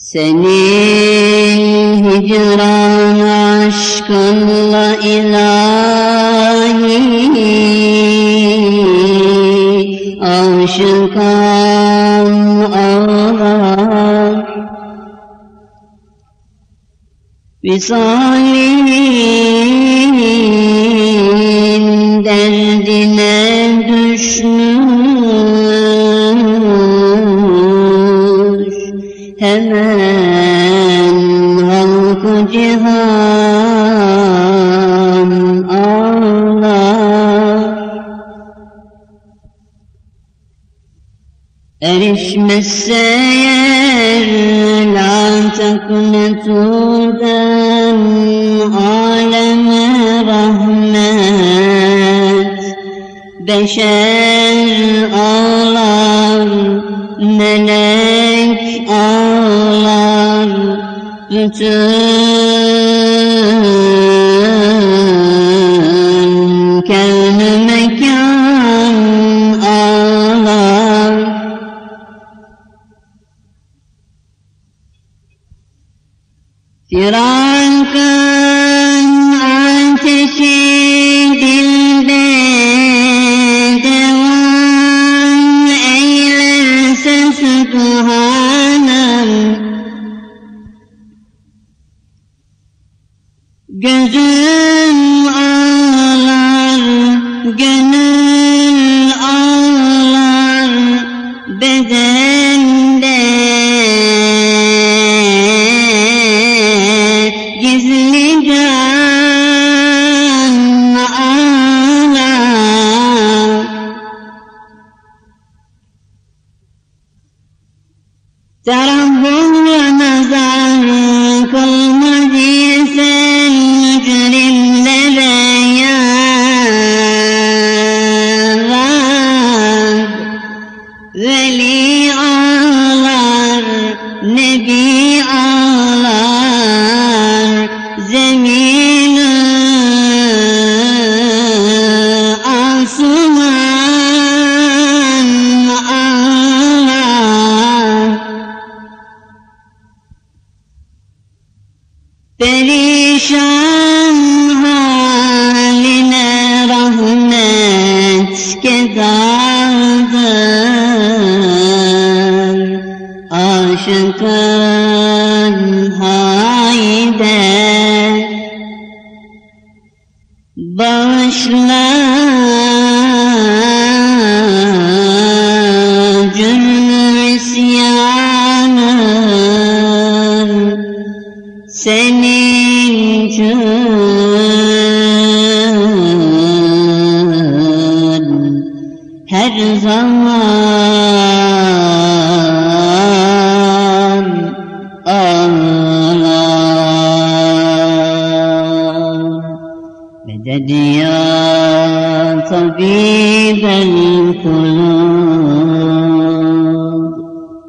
Senin hicran aşkınla ilahi aşıkan ağlar Visalin Hemen halkı cihan ağlar. Erişmezse eğer la teknetu'den aleme rahmet. Beşer ağlar, melek Bütün kevn mekan ağlar Firakın Gözüm ağlar, gönül ağlar, bedende gizli can ağlar. Tarafın ve Veli ağlar, Nebi ağlar, zemini asuman ağlar. Perişan Aşıkın hayde Bağışla cümle isyanım. Senin için her zaman يا طبيب القلوب